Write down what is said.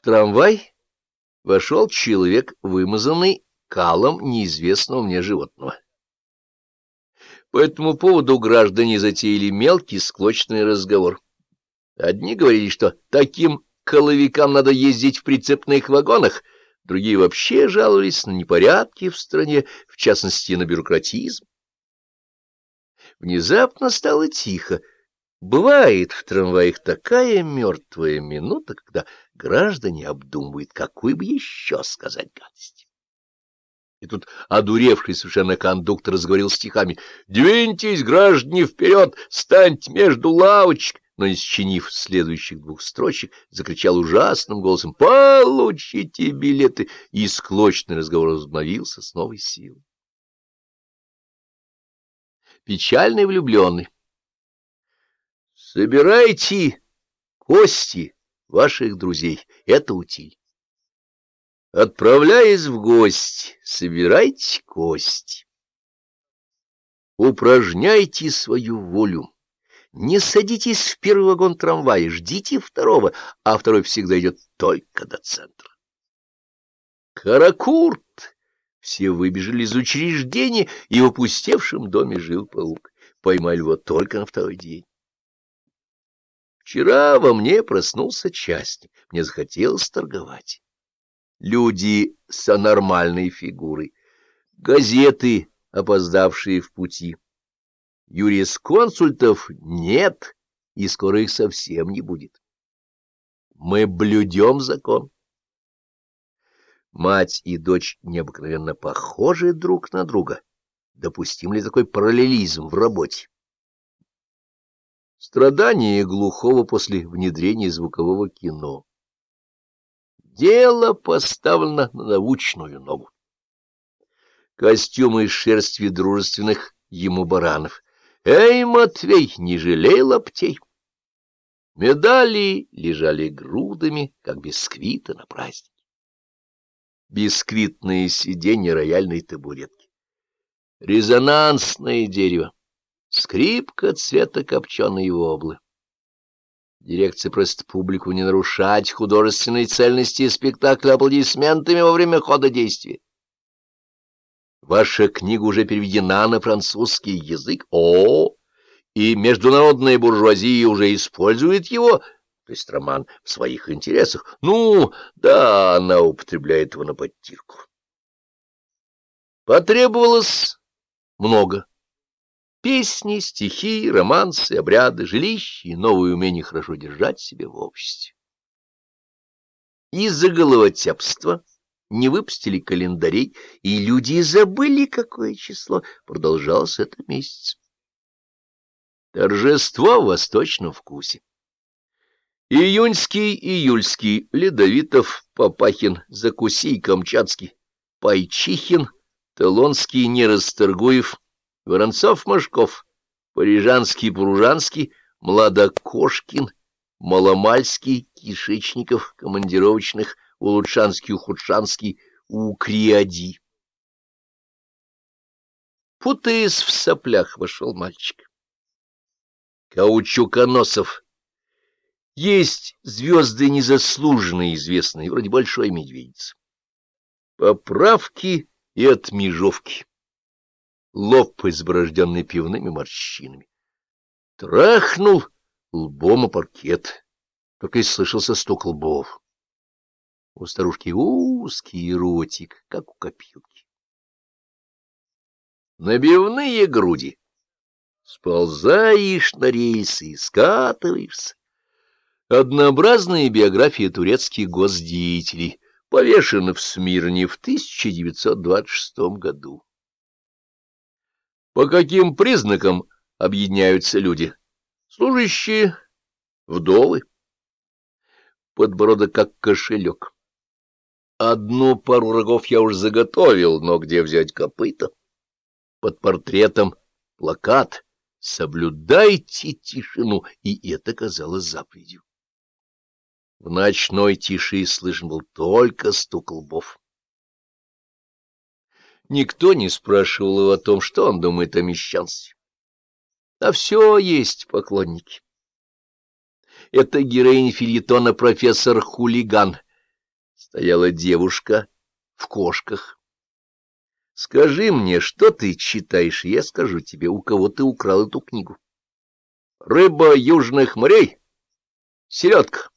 В трамвай вошел человек, вымазанный калом неизвестного мне животного. По этому поводу граждане затеяли мелкий склочный разговор. Одни говорили, что таким коловикам надо ездить в прицепных вагонах, другие вообще жаловались на непорядки в стране, в частности, на бюрократизм. Внезапно стало тихо. Бывает в трамваях такая мертвая минута, когда граждане обдумывают, какую бы еще сказать гадость. И тут одуревший совершенно кондуктор разговорил стихами. «Двиньтесь, граждане, вперед! Станьте между лавочек!» Но, не счинив следующих двух строчек, закричал ужасным голосом «Получите билеты!» И склочный разговор возобновился с новой силой. Печальный влюбленный Собирайте кости ваших друзей. Это утиль. Отправляясь в гости, собирайте кости. Упражняйте свою волю. Не садитесь в первый вагон трамвая, ждите второго, а второй всегда идет только до центра. Каракурт! Все выбежали из учреждения, и в опустевшем доме жил паук. Поймали его только на второй день. Вчера во мне проснулся частник, мне захотелось торговать люди с анормальной фигурой, газеты, опоздавшие в пути. Юрисконсультов нет, и скоро их совсем не будет. Мы блюдем закон. Мать и дочь необыкновенно похожи друг на друга. Допустим ли такой параллелизм в работе? Страдания глухого после внедрения звукового кино. Дело поставлено на научную ногу. Костюмы из шерсти дружественных ему баранов. Эй, Матвей, не жалей лаптей! Медали лежали грудами, как бисквиты на празднике. Бисквитные сиденья рояльной табуретки. Резонансное дерево. Скрипка цвета копченой воблы. Дирекция просит публику не нарушать художественной цельности спектакля аплодисментами во время хода действия. Ваша книга уже переведена на французский язык. О, и международная буржуазия уже использует его, то есть роман, в своих интересах. Ну, да, она употребляет его на подтирку. Потребовалось много. Песни, стихи, романсы, обряды, жилища и новые умения хорошо держать себя в обществе. Из-за головотяпства не выпустили календарей, и люди забыли, какое число продолжалось это месяц. Торжество в восточном вкусе. Июньский, июльский, Ледовитов, Папахин, Закусий, Камчатский, Пайчихин, Толонский, Нерасторгуев, Воронцов-Машков, Парижанский-Пружанский, Младокошкин, Маломальский, Кишечников, Командировочных, Улучшанский-Ухудшанский, Укриади. Путаясь в соплях, вошел мальчик. Каучуконосов. Есть звезды незаслуженно известные, вроде Большой Медведицы. Поправки и отмежовки лоб изборожденный пивными морщинами. Трахнул лбом о паркет, только и слышался стук лбов. У старушки узкий ротик, как у копилки. Набивные груди. Сползаешь на рельсы скатываешься. Однообразная биография турецких госдеятелей, повешена в Смирне в 1926 году. По каким признакам объединяются люди? Служащие, вдовы. Подбородок как кошелек. Одну пару рогов я уж заготовил, но где взять копыта? Под портретом плакат «Соблюдайте тишину», и это казалось заповедью. В ночной тиши слышен был только стук лбов. Никто не спрашивал его о том, что он думает о мещанстве. А все есть поклонники. Это героиня фильетона профессор Хулиган, стояла девушка в кошках. Скажи мне, что ты читаешь, я скажу тебе, у кого ты украл эту книгу. Рыба южных морей? Селедка.